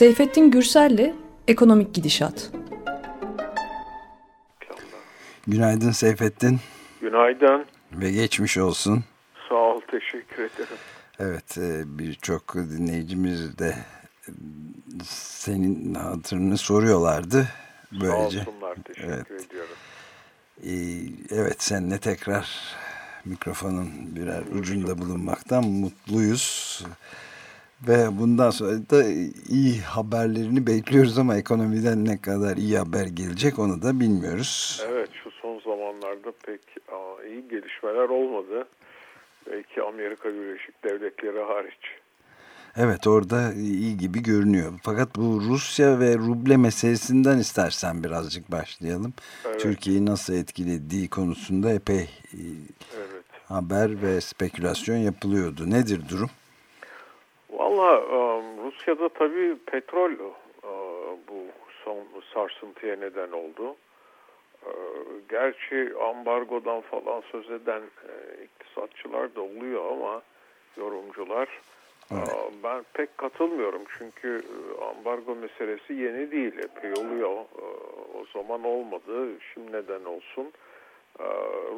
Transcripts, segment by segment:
Seyfettin Gürsel'le Ekonomik Gidişat. Günaydın Seyfettin. Günaydın. Ve geçmiş olsun. Sağ ol, teşekkür ederim. Evet, e, birçok dinleyicimiz de senin hatırını soruyorlardı. Böylece. Sağ olsunlar, teşekkür evet. ediyorum. Ee, evet, seninle tekrar mikrofonun birer ucunda bulunmaktan mutluyuz. Ve bundan sonra da iyi haberlerini bekliyoruz ama ekonomiden ne kadar iyi haber gelecek onu da bilmiyoruz. Evet şu son zamanlarda pek iyi gelişmeler olmadı. Belki Amerika Birleşik Devletleri hariç. Evet orada iyi gibi görünüyor. Fakat bu Rusya ve ruble meselesinden istersen birazcık başlayalım. Evet. Türkiye'yi nasıl etkilediği konusunda epey evet. haber ve spekülasyon yapılıyordu. Nedir durum? Valla Rusya'da tabii petrol bu son sarsıntıya neden oldu. Gerçi ambargodan falan söz eden iktisatçılar da oluyor ama yorumcular evet. ben pek katılmıyorum. Çünkü ambargo meselesi yeni değil. Epey oluyor. O zaman olmadı. Şimdi neden olsun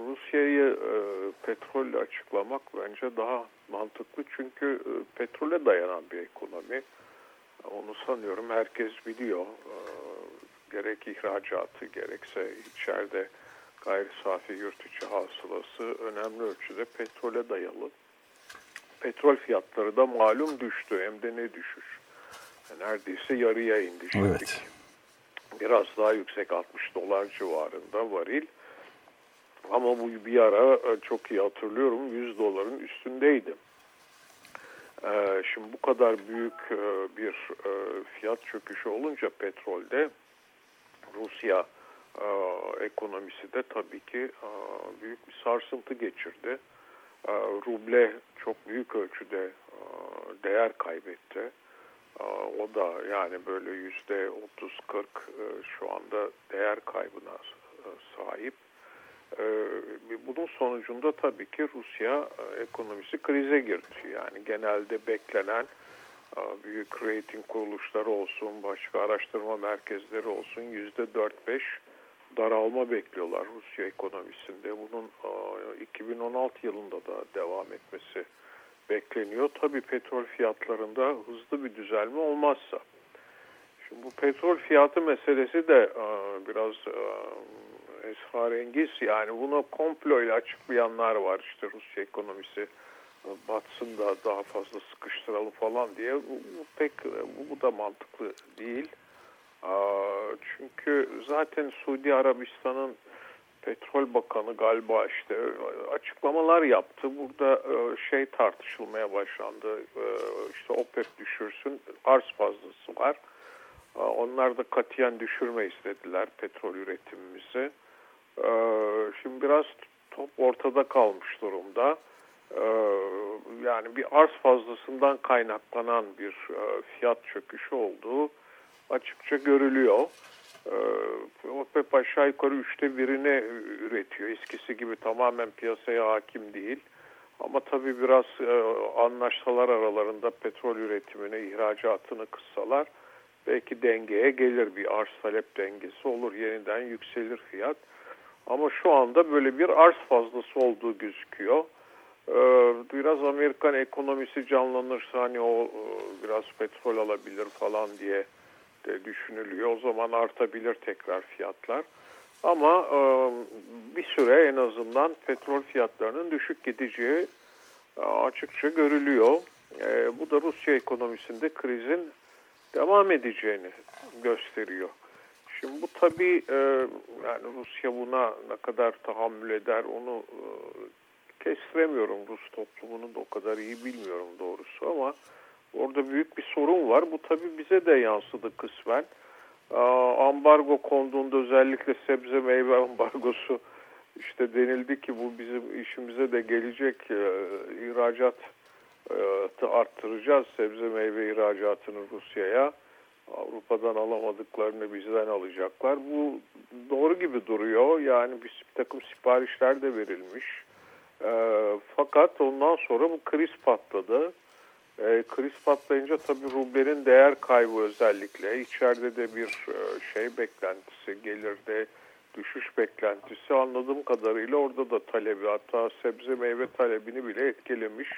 Rusya'yı petrolle açıklamak bence daha mantıklı çünkü petrole dayanan bir ekonomi onu sanıyorum herkes biliyor gerek ihracatı gerekse içeride gayri safi yurt içi hasılası önemli ölçüde petrole dayalı. Petrol fiyatları da malum düştü. Hem de ne düşüş. Neredeyse yarıya indi. Evet. Biraz daha yüksek 60 dolar civarında varil. Ama bu bir ara e, çok iyi hatırlıyorum 100 doların üstündeydi. E, şimdi bu kadar büyük e, bir fiyat çöküşü olunca petrolde Rusya ekonomisi de tabii ki büyük bir sarsıntı geçirdi. Ruble çok büyük ölçüde değer kaybetti. O da yani böyle yüzde 30-40 e, şu anda değer kaybına sahip. E, bunun sonucunda tabii ki Rusya e, ekonomisi krize girdi. Yani genelde beklenen büyük rating kuruluşları olsun, başka araştırma merkezleri olsun yüzde 4-5 daralma bekliyorlar Rusya ekonomisinde. Bunun 2016 yılında da devam etmesi bekleniyor. Tabi petrol fiyatlarında hızlı bir düzelme olmazsa. Şimdi bu petrol fiyatı meselesi de biraz esrarengiz. Yani bunu komplo ile açıklayanlar var. İşte Rusya ekonomisi batsın da daha fazla sıkıştıralım falan diye. Bu, pek bu, bu da mantıklı değil. Çünkü zaten Suudi Arabistan'ın petrol bakanı galiba işte açıklamalar yaptı. Burada e, şey tartışılmaya başlandı. E, işte OPEC düşürsün, arz fazlası var. Onlar da katiyen düşürme istediler petrol üretimimizi. E, şimdi biraz top ortada kalmış durumda. Yani bir arz fazlasından kaynaklanan bir fiyat çöküşü olduğu açıkça görülüyor. Ee, OPEP aşağı yukarı üçte birini üretiyor. Eskisi gibi tamamen piyasaya hakim değil. Ama tabii biraz e, anlaşsalar aralarında petrol üretimini, ihracatını kıssalar belki dengeye gelir bir arz talep dengesi olur. Yeniden yükselir fiyat. Ama şu anda böyle bir arz fazlası olduğu gözüküyor. Ee, biraz Amerikan ekonomisi canlanırsa hani o e, biraz petrol alabilir falan diye de düşünülüyor. O zaman artabilir tekrar fiyatlar. Ama e, bir süre en azından petrol fiyatlarının düşük gideceği e, açıkça görülüyor. Bu da Rusya ekonomisinde krizin devam edeceğini gösteriyor. Şimdi bu tabii e, yani Rusya buna ne kadar tahammül eder onu e, kestiremiyorum. Rus toplumunu da o kadar iyi bilmiyorum doğrusu ama Orada büyük bir sorun var. Bu tabii bize de yansıdı kısmen. Ambargo konduğunda özellikle sebze meyve ambargosu işte denildi ki bu bizim işimize de gelecek e, ihracat e, arttıracağız sebze meyve ihracatını Rusya'ya. Avrupa'dan alamadıklarını bizden alacaklar. Bu doğru gibi duruyor. Yani bir takım siparişler de verilmiş. E, fakat ondan sonra bu kriz patladı. E, kriz patlayınca tabii rublenin değer kaybı özellikle içeride de bir e, şey beklentisi gelirde düşüş beklentisi anladığım kadarıyla orada da talebi hatta sebze meyve talebini bile etkilemiş.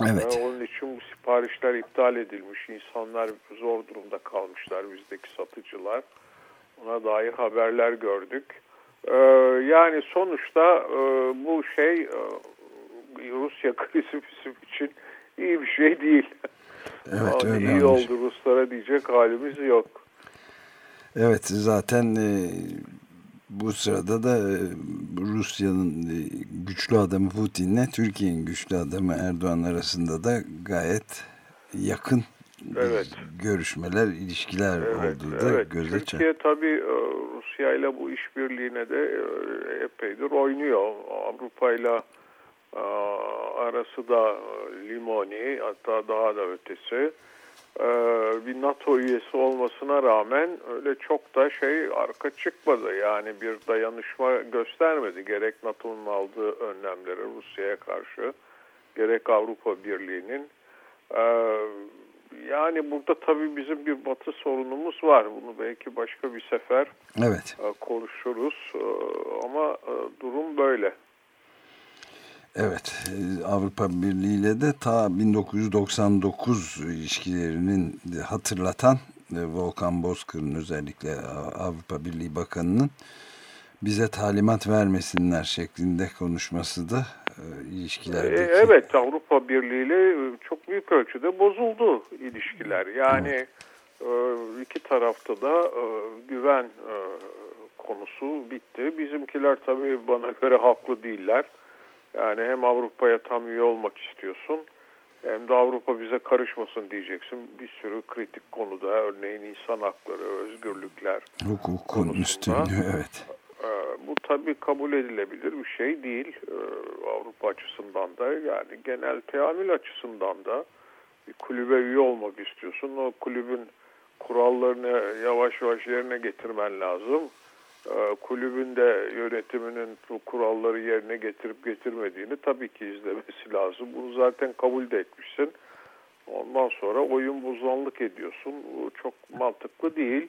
Evet. Ee, onun için bu siparişler iptal edilmiş. İnsanlar zor durumda kalmışlar bizdeki satıcılar. Ona dair haberler gördük. Ee, yani sonuçta e, bu şey e, Rusya krizi bizim için iyi bir şey değil. Evet, öyle iyi oldu Ruslara diyecek halimiz yok. Evet zaten e, bu sırada da e, Rusya'nın e, güçlü adamı Putin'le Türkiye'nin güçlü adamı Erdoğan arasında da gayet yakın Evet. görüşmeler, ilişkiler Evet, olduğu da evet. göze çarpıyor. Türkiye tabii e, Rusya ile bu işbirliğine de epeydir oynuyor. Avrupa ile arası da limoni hatta daha da ötesi. E, Bir NATO üyesi olmasına rağmen öyle çok da şey arka çıkmadı. Yani bir dayanışma göstermedi. Gerek NATO'nun aldığı önlemlere Rusya'ya karşı gerek Avrupa Birliği'nin. E, yani burada tabii bizim bir batı sorunumuz var. Bunu belki başka bir sefer Evet. e, konuşuruz. Ama durum böyle. Evet, e, Avrupa Birliği ile de ta 1999 ilişkilerinin hatırlatan e, Volkan Bozkır'ın özellikle Avrupa Birliği Bakanı'nın bize talimat vermesinler şeklinde konuşması da e, ilişkilerdeki... Evet Avrupa Birliği ile çok büyük ölçüde bozuldu ilişkiler. Yani e, iki tarafta da güven konusu bitti. Bizimkiler tabii bana göre haklı değiller. Yani hem Avrupa'ya tam üye olmak istiyorsun hem de Avrupa bize karışmasın diyeceksin. Bir sürü kritik konuda örneğin insan hakları, özgürlükler. Hukukun üstünlüğü, evet. Ee, Bu tabii kabul edilebilir bir şey değil ee, Avrupa açısından da yani genel teamül açısından da bir kulübe üye olmak istiyorsun. O kulübün kurallarını yavaş yavaş yerine getirmen lazım. Ee, Kulübün de yönetiminin bu kuralları yerine getirip getirmediğini tabii ki izlemesi lazım. Bunu zaten kabul de etmişsin. Ondan sonra oyun bozanlık ediyorsun. Bu çok mantıklı değil.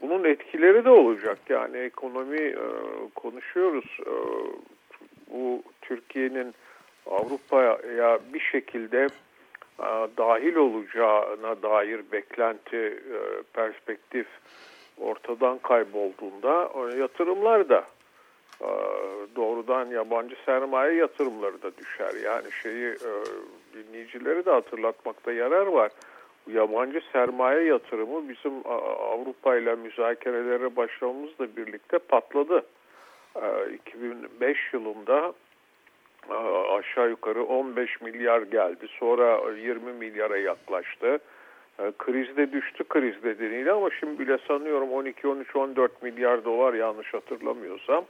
Bunun etkileri de olacak. Yani ekonomi e, konuşuyoruz. E, bu Türkiye'nin Avrupa'ya bir şekilde e, dahil olacağına dair beklenti, e, perspektif ortadan kaybolduğunda e, yatırımlar da e, doğrudan yabancı sermaye yatırımları da düşer. Yani şeyi e, dinleyicileri de hatırlatmakta yarar var. Yabancı sermaye yatırımı bizim Avrupa ile müzakerelere başlamamızla birlikte patladı. E, 2005 yılında aşağı yukarı 15 milyar geldi. Sonra 20 milyara yaklaştı. Krizde düştü kriz nedeniyle ama şimdi bile sanıyorum 12, 13, 14 milyar dolar yanlış hatırlamıyorsam.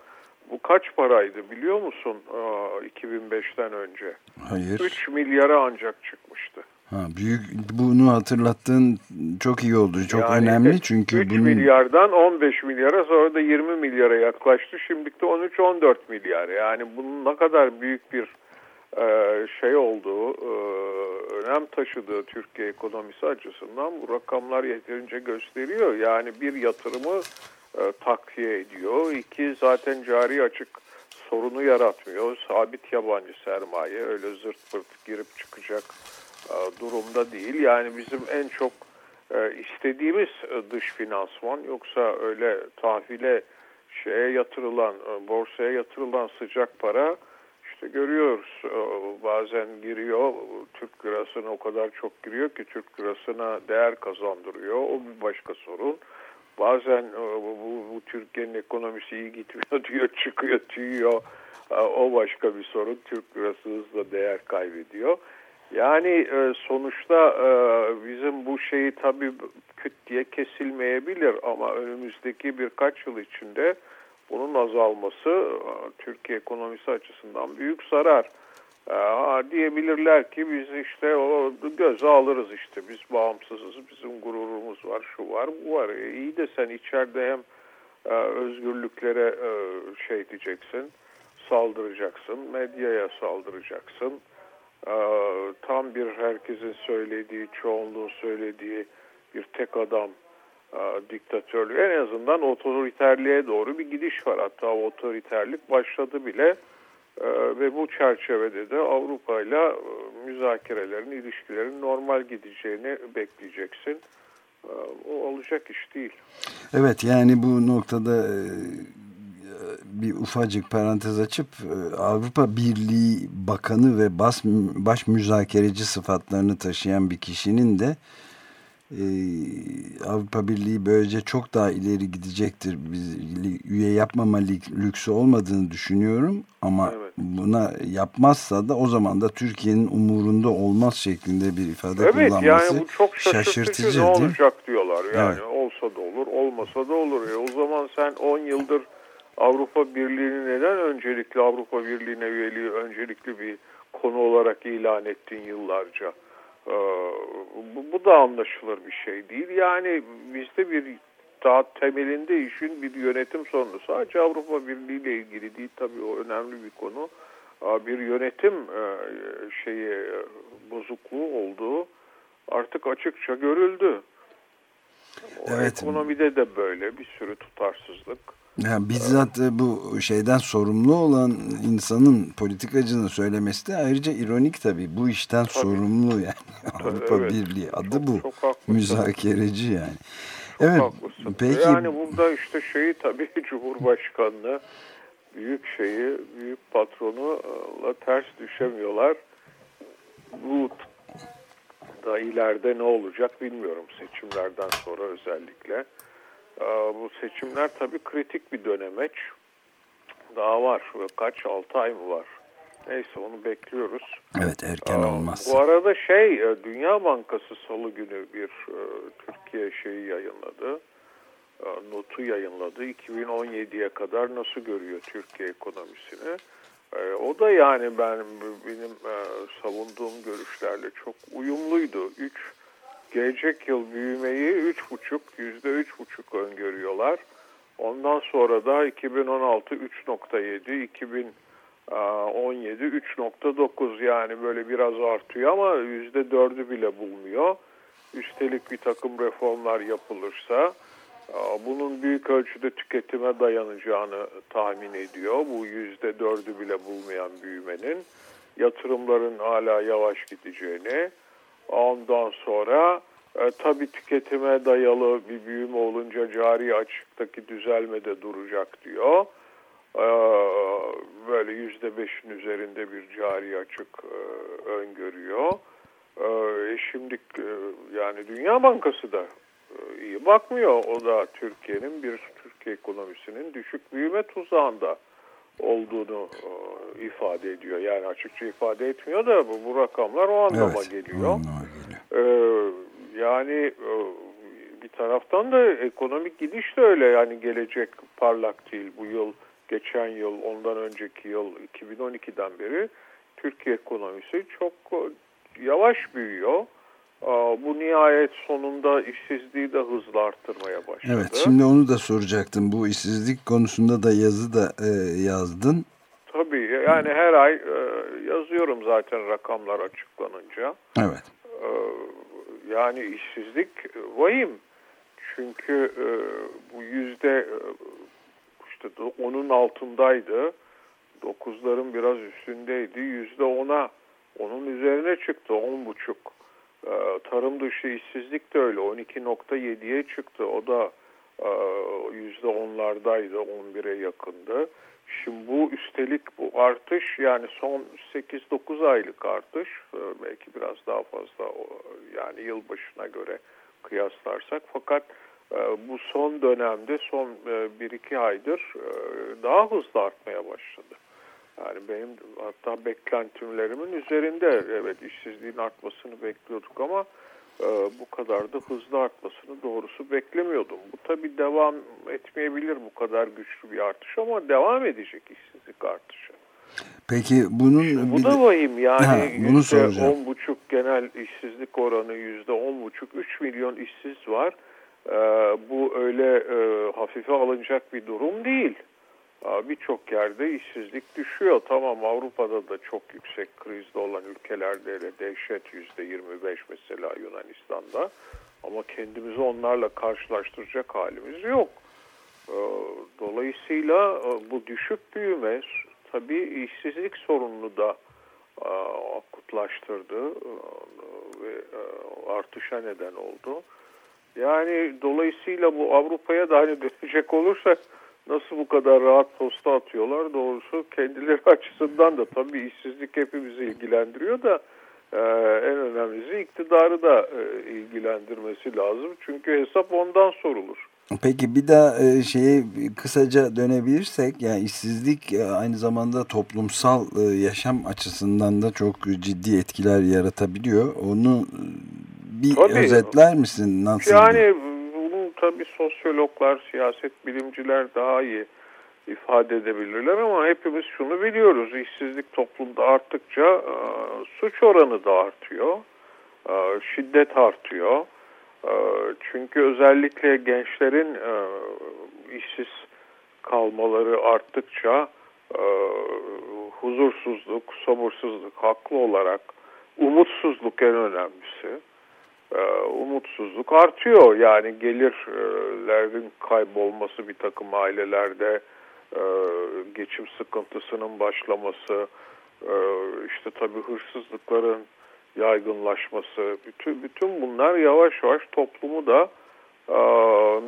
Bu kaç paraydı biliyor musun e, 2005'ten önce? Hayır. 3 milyara ancak çıkmıştı. Ha, büyük bunu hatırlattığın çok iyi oldu. Çok Yani önemli çünkü 3 bunun milyardan 15 milyara sonra da 20 milyara yaklaştı. Şimdi de 13-14 milyar. Yani bunun ne kadar büyük bir şey olduğu, e, önem taşıdığı Türkiye ekonomisi açısından bu rakamlar yeterince gösteriyor. Yani bir yatırımı e, takviye ediyor. İki zaten cari açık sorunu yaratmıyor. Sabit yabancı sermaye öyle zırt pırt girip çıkacak e, durumda değil. Yani bizim en çok istediğimiz dış finansman yoksa öyle tahvile şeye yatırılan, borsaya yatırılan sıcak para görüyoruz bazen giriyor Türk lirasına o kadar çok giriyor ki Türk lirasına değer kazandırıyor. O bir başka sorun. Bazen e, bu, bu Türkiye'nin ekonomisi iyi gitmiyor diyor, çıkıyor, tüyüyor. O başka bir sorun. Türk lirası hızla değer kaybediyor. Yani e, sonuçta e, bizim bu şeyi tabii küt diye kesilmeyebilir ama önümüzdeki birkaç yıl içinde bunun azalması e, Türkiye ekonomisi açısından büyük zarar. E, ha, diyebilirler ki biz işte o göze alırız işte biz bağımsızız, bizim gururumuz var, şu var, bu var. E, iyi de sen içeride hem e, özgürlüklere e, şey diyeceksin, saldıracaksın, medyaya saldıracaksın. tam bir herkesin söylediği, çoğunluğun söylediği bir tek adam diktatörlüğü en azından otoriterliğe doğru bir gidiş var. Hatta otoriterlik başladı bile ve bu çerçevede de Avrupa ile müzakerelerin, ilişkilerin normal gideceğini bekleyeceksin. O olacak iş değil. Evet yani bu noktada bir ufacık parantez açıp Avrupa Birliği Bakanı ve bas, baş müzakereci sıfatlarını taşıyan bir kişinin de e, Avrupa Birliği böylece çok daha ileri gidecektir. Biz üye yapmama lüksü olmadığını düşünüyorum ama evet. buna yapmazsa da o zaman da Türkiye'nin umurunda olmaz şeklinde bir ifade evet, kullanması yani bu çok şaşırtıcı, şaşırtıcı ne olacak diyorlar. Yani evet. olsa da olur, olmasa da olur. E, o zaman sen 10 yıldır Avrupa Birliği'ni neden öncelikli Avrupa Birliği'ne üyeliği öncelikli bir konu olarak ilan ettin yıllarca? Ee, bu, bu da anlaşılır bir şey değil. Yani bizde bir daha temelinde işin bir yönetim sorunu. Sadece Avrupa Birliği ile ilgili değil tabii o önemli bir konu. Bir yönetim e, şeyi e, bozukluğu olduğu artık açıkça görüldü. O evet. Ekonomide de böyle bir sürü tutarsızlık. Yani bizzat e, bu şeyden sorumlu olan insanın politikacının söylemesi de ayrıca ironik tabii. Bu işten tabii. sorumlu yani. Tabii, Avrupa evet. Birliği adı bu. Çok Müzakereci yani. Çok evet. Haklısın. Peki. Yani burada işte şeyi tabii Cumhurbaşkanlığı büyük şeyi, büyük patronu ters düşemiyorlar. Bu da ileride ne olacak bilmiyorum seçimlerden sonra özellikle. Bu seçimler tabii kritik bir dönemeç. Daha var. Kaç? 6 ay mı var? Neyse onu bekliyoruz. Evet erken olmaz. Bu arada şey e, Dünya Bankası salı günü bir e, Türkiye şeyi yayınladı. E, notu yayınladı. 2017'ye kadar nasıl görüyor Türkiye ekonomisini. O da yani ben benim savunduğum görüşlerle çok uyumluydu. 3 gelecek yıl büyümeyi 3,5 yüzde 3,5 öngörüyorlar. Ondan sonra da 2016 3.7, 2017 3.9 yani böyle biraz artıyor ama yüzde 4'ü bile bulmuyor. Üstelik bir takım reformlar yapılırsa bunun büyük ölçüde tüketime dayanacağını tahmin ediyor. Bu yüzde 4'ü bile bulmayan büyümenin yatırımların hala yavaş gideceğini Ondan sonra e, tabii tüketime dayalı bir büyüme olunca cari açıktaki düzelme de duracak diyor. E, böyle yüzde beşin üzerinde bir cari açık e, öngörüyor. E, şimdi e, yani Dünya Bankası da e, iyi bakmıyor. O da Türkiye'nin bir Türkiye ekonomisinin düşük büyüme tuzağında olduğunu e, ifade ediyor. Yani açıkça ifade etmiyor da bu, bu rakamlar o anlama evet, geliyor. Geliyor. Ee, yani e, bir taraftan da ekonomik gidiş de öyle. Yani gelecek parlak değil. Bu yıl, geçen yıl, ondan önceki yıl 2012'den beri Türkiye ekonomisi çok e, yavaş büyüyor. Bu nihayet sonunda işsizliği de hızla arttırmaya başladı. Evet şimdi onu da soracaktım. Bu işsizlik konusunda da yazı da e, yazdın. Tabii yani her ay e, yazıyorum zaten rakamlar açıklanınca. Evet. E, yani işsizlik vahim. Çünkü e, bu yüzde e, işte onun altındaydı. Dokuzların biraz üstündeydi. Yüzde ona onun üzerine çıktı. On buçuk. Ee, tarım dışı işsizlik de öyle 12.7'ye çıktı. O da e, yüzde onlardaydı, 11'e yakındı. Şimdi bu üstelik bu artış yani son 8-9 aylık artış e, belki biraz daha fazla yani yıl başına göre kıyaslarsak fakat e, bu son dönemde son 1-2 aydır daha hızlı artmaya başladı. Yani benim hatta beklentimlerimin üzerinde evet işsizliğin artmasını bekliyorduk ama e, bu kadar da hızlı artmasını doğrusu beklemiyordum. Bu tabi devam etmeyebilir bu kadar güçlü bir artış ama devam edecek işsizlik artışı. Peki bunun bu da vahim yani yüzde on buçuk genel işsizlik oranı yüzde on buçuk üç milyon işsiz var. Ee, bu öyle e, hafife alınacak bir durum değil. Birçok yerde işsizlik düşüyor. Tamam Avrupa'da da çok yüksek krizde olan ülkelerde de dehşet yüzde 25 mesela Yunanistan'da. Ama kendimizi onlarla karşılaştıracak halimiz yok. Dolayısıyla bu düşük büyüme tabii işsizlik sorununu da akutlaştırdı ve artışa neden oldu. Yani dolayısıyla bu Avrupa'ya da hani dönecek olursak nasıl bu kadar rahat posta atıyorlar doğrusu kendileri açısından da tabii işsizlik hepimizi ilgilendiriyor da e, en önemlisi iktidarı da e, ilgilendirmesi lazım. Çünkü hesap ondan sorulur. Peki bir daha e, şeye kısaca dönebilirsek yani işsizlik e, aynı zamanda toplumsal e, yaşam açısından da çok ciddi etkiler yaratabiliyor. Onu bir tabii, özetler misin? Nasıl? Yani tabii sosyologlar, siyaset bilimciler daha iyi ifade edebilirler ama hepimiz şunu biliyoruz. İşsizlik toplumda arttıkça suç oranı da artıyor. Şiddet artıyor ee, çünkü özellikle gençlerin e, işsiz kalmaları arttıkça e, huzursuzluk, sabırsızlık haklı olarak umutsuzluk en önemlisi. E, umutsuzluk artıyor. Yani gelirlerin kaybolması bir takım ailelerde geçim sıkıntısının başlaması, işte tabii hırsızlıkların yaygınlaşması, bütün bütün bunlar yavaş yavaş toplumu da e,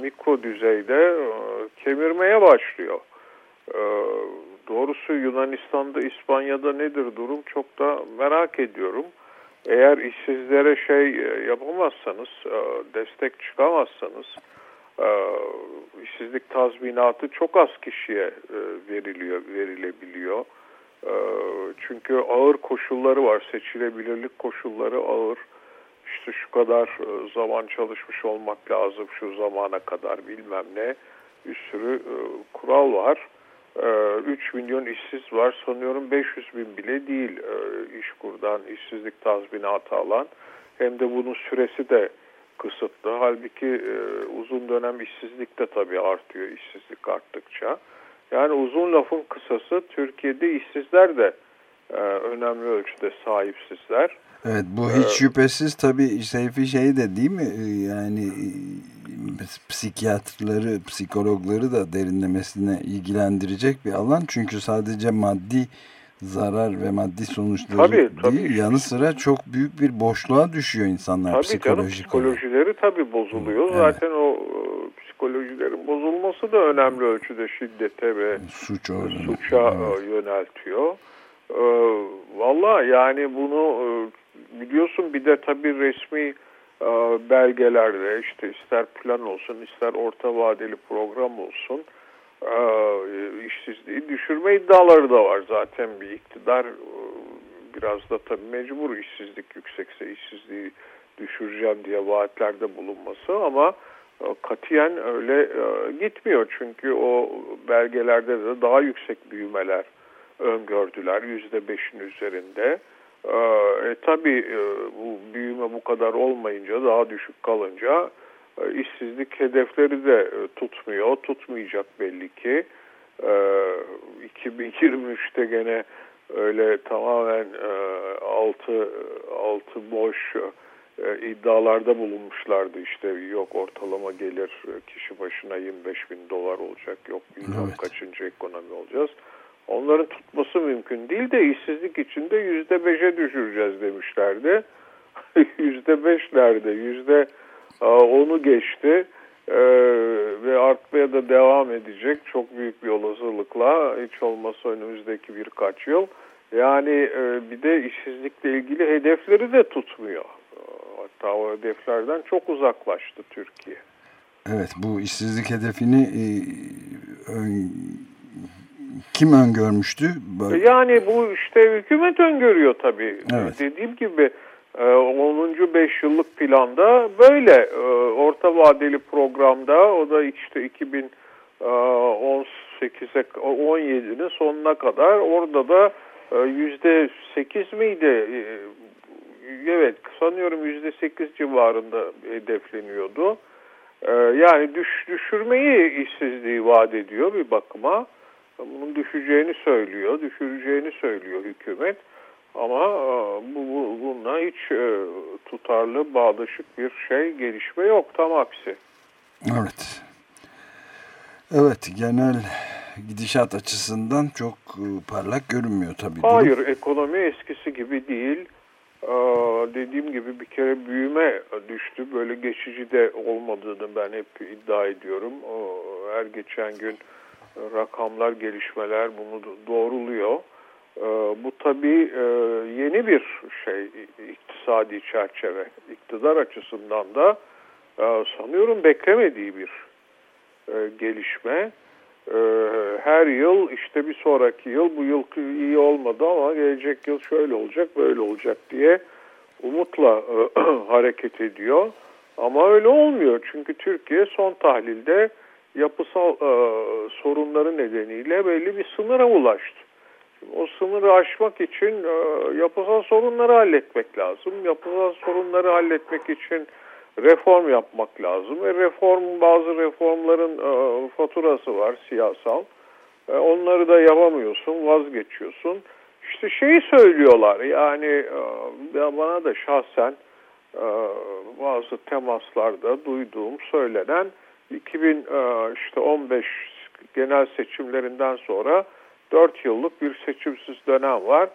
mikro düzeyde e, kemirmeye başlıyor. E, doğrusu Yunanistan'da, İspanya'da nedir durum çok da merak ediyorum. Eğer işsizlere şey e, yapamazsanız, e, destek çıkamazsanız, e, işsizlik tazminatı çok az kişiye veriliyor, verilebiliyor. Çünkü ağır koşulları var. Seçilebilirlik koşulları ağır. İşte şu kadar zaman çalışmış olmak lazım şu zamana kadar bilmem ne. Bir sürü kural var. 3 ee, milyon işsiz var. Sanıyorum 500 bin bile değil e, işkurdan işsizlik tazminatı alan. Hem de bunun süresi de kısıtlı. Halbuki uzun dönem işsizlik de tabii artıyor işsizlik arttıkça. Yani uzun lafın kısası Türkiye'de işsizler de e, önemli ölçüde sahipsizler. Evet bu hiç ee, şüphesiz tabii Seyfi şey de değil mi e, yani e, psikiyatrları, psikologları da derinlemesine ilgilendirecek bir alan. Çünkü sadece maddi zarar ve maddi sonuçları tabii, tabii. değil yanı sıra çok büyük bir boşluğa düşüyor insanlar tabii psikolojik canım, psikolojileri tabii bozuluyor. Evet. Zaten o psikolojilerin bozulması da önemli ölçüde şiddete ve Suç suça evet. E, yöneltiyor. E, Valla yani bunu e, biliyorsun bir de tabii resmi belgelerde işte ister plan olsun ister orta vadeli program olsun işsizliği düşürme iddiaları da var. Zaten bir iktidar biraz da tabii mecbur işsizlik yüksekse işsizliği düşüreceğim diye vaatlerde bulunması ama katiyen öyle e, gitmiyor. Çünkü o belgelerde de daha yüksek büyümeler öngördüler. Yüzde beşin üzerinde. E, e tabii e, bu büyüme bu kadar olmayınca daha düşük kalınca e, işsizlik hedefleri de e, tutmuyor. Tutmayacak belli ki. E, 2023'te gene öyle tamamen e, altı, altı boş e, iddialarda bulunmuşlardı işte yok ortalama gelir e, kişi başına 25 bin dolar olacak yok bilmem evet. kaçıncı ekonomi olacağız. Onların tutması mümkün değil de işsizlik içinde yüzde beşe düşüreceğiz demişlerdi. Yüzde beşlerde yüzde onu geçti ee, ve artmaya da devam edecek çok büyük bir olasılıkla hiç olmazsa önümüzdeki birkaç yıl. Yani e, bir de işsizlikle ilgili hedefleri de tutmuyor. Hatta o hedeflerden çok uzaklaştı Türkiye. Evet bu işsizlik hedefini e, kim öngörmüştü? Böyle... Yani bu işte hükümet öngörüyor tabii. Evet. Dediğim gibi 10. E, 5 yıllık planda böyle e, orta vadeli programda o da işte 2018'e 17'nin sonuna kadar orada da yüzde 8 miydi evet sanıyorum yüzde sekiz civarında hedefleniyordu. Yani düş, düşürmeyi işsizliği vaat ediyor bir bakıma. Bunun düşeceğini söylüyor, düşüreceğini söylüyor hükümet. Ama bu, bu bununla hiç tutarlı, bağdaşık bir şey, gelişme yok. Tam aksi. Evet. Evet, genel gidişat açısından çok parlak görünmüyor tabii. Hayır, durum. ekonomi eskisi gibi değil. Dediğim gibi bir kere büyüme düştü. Böyle geçici de olmadığını ben hep iddia ediyorum. Her geçen gün rakamlar, gelişmeler bunu doğruluyor. Bu tabii yeni bir şey iktisadi çerçeve. İktidar açısından da sanıyorum beklemediği bir gelişme. Her yıl işte bir sonraki yıl bu yıl iyi olmadı ama gelecek yıl şöyle olacak böyle olacak diye umutla hareket ediyor. Ama öyle olmuyor çünkü Türkiye son tahlilde yapısal e, sorunları nedeniyle belli bir sınıra ulaştı. o sınırı aşmak için e, yapısal sorunları halletmek lazım. Yapısal sorunları halletmek için reform yapmak lazım. Ve reform bazı reformların e, faturası var siyasal. E, onları da yapamıyorsun, vazgeçiyorsun. İşte şeyi söylüyorlar yani e, bana da şahsen e, bazı temaslarda duyduğum söylenen 2015 e, genel seçimlerinden sonra 4 yıllık bir seçimsiz dönem var.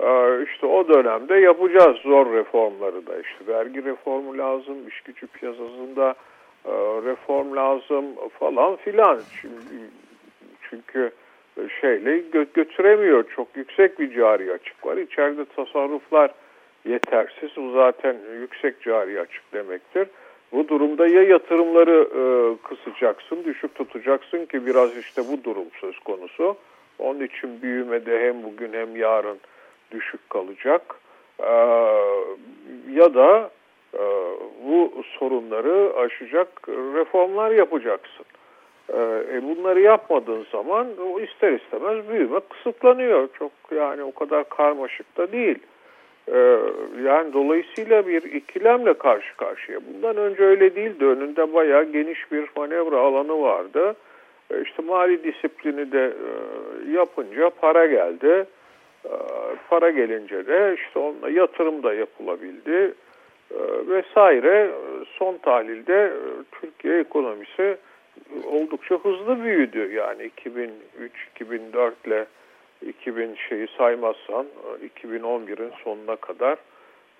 E, işte o dönemde yapacağız zor reformları da. İşte vergi reformu lazım, iş gücü piyasasında e, reform lazım falan filan. Çünkü, çünkü şeyle götüremiyor. Çok yüksek bir cari açık var. İçeride tasarruflar yetersiz. Bu zaten yüksek cari açık demektir. Bu durumda ya yatırımları e, kısacaksın, düşük tutacaksın ki biraz işte bu durum söz konusu. Onun için büyümede hem bugün hem yarın düşük kalacak. E, ya da e, bu sorunları aşacak reformlar yapacaksın. E, e bunları yapmadığın zaman o ister istemez büyüme kısıtlanıyor. Çok yani o kadar karmaşık da değil. Ee, yani dolayısıyla bir ikilemle karşı karşıya. Bundan önce öyle değildi. Önünde bayağı geniş bir manevra alanı vardı. Ee, işte mali disiplini de e, yapınca para geldi. Ee, para gelince de işte onunla yatırım da yapılabildi vesaire. Son tahlilde e, Türkiye ekonomisi oldukça hızlı büyüdü. Yani 2003-2004 ile 2000 şeyi saymazsan 2011'in sonuna kadar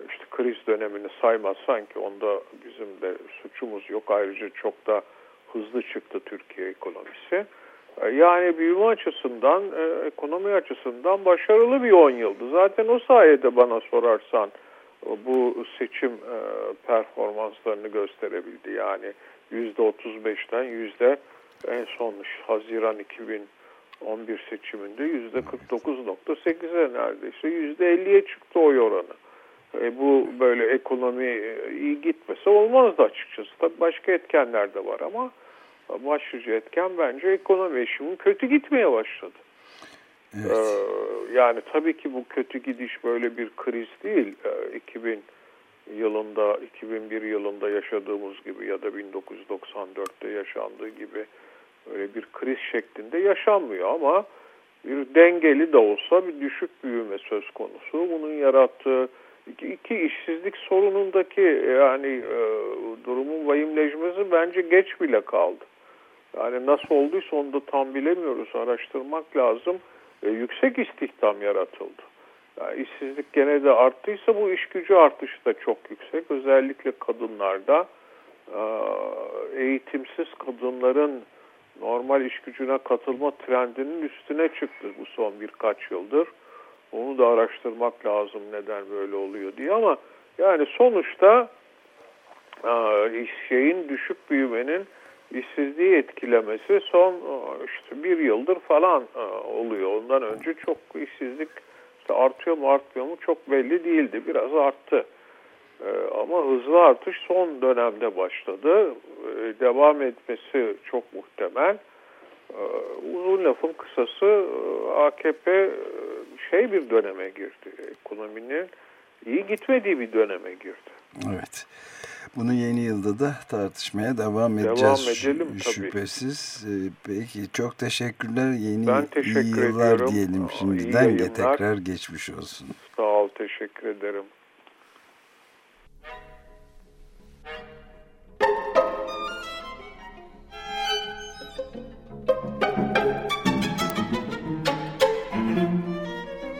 işte kriz dönemini saymazsan ki onda bizim de suçumuz yok. Ayrıca çok da hızlı çıktı Türkiye ekonomisi. Yani büyüme açısından, e, ekonomi açısından başarılı bir 10 yıldı. Zaten o sayede bana sorarsan bu seçim e, performanslarını gösterebildi. Yani %35'ten yüzde en son Haziran 2000 11 seçiminde yüzde 49.8'e neredeyse yüzde 50'ye çıktı oy oranı. E, bu böyle ekonomi e, iyi gitmese olmazdı açıkçası. Tabii başka etkenler de var ama başlıca etken bence ekonomi. Şimdi kötü gitmeye başladı. Evet. Ee, yani tabii ki bu kötü gidiş böyle bir kriz değil. Ee, 2000 yılında, 2001 yılında yaşadığımız gibi ya da 1994'te yaşandığı gibi öyle bir kriz şeklinde yaşanmıyor ama bir dengeli de olsa bir düşük büyüme söz konusu. Bunun yarattığı iki, iki işsizlik sorunundaki yani e, durumun vahimleşmesi bence geç bile kaldı. Yani nasıl olduysa onu da tam bilemiyoruz. Araştırmak lazım. E, yüksek istihdam yaratıldı. Yani işsizlik gene de arttıysa bu iş gücü artışı da çok yüksek. Özellikle kadınlarda e, eğitimsiz kadınların normal iş gücüne katılma trendinin üstüne çıktı bu son birkaç yıldır. Onu da araştırmak lazım neden böyle oluyor diye ama yani sonuçta şeyin düşük büyümenin işsizliği etkilemesi son işte bir yıldır falan oluyor. Ondan önce çok işsizlik işte artıyor mu artmıyor mu çok belli değildi. Biraz arttı. Ama hızlı artış son dönemde başladı. Devam etmesi çok muhtemel. Uzun lafın kısası AKP şey bir döneme girdi. Ekonominin iyi gitmediği bir döneme girdi. Evet. Bunu yeni yılda da tartışmaya devam edeceğiz. Devam edelim tabii. Şüphesiz. Ee, peki çok teşekkürler. Yeni ben teşekkür iyi yıllar ediyorum. diyelim şimdiden de tekrar geçmiş olsun. Sağ ol teşekkür ederim.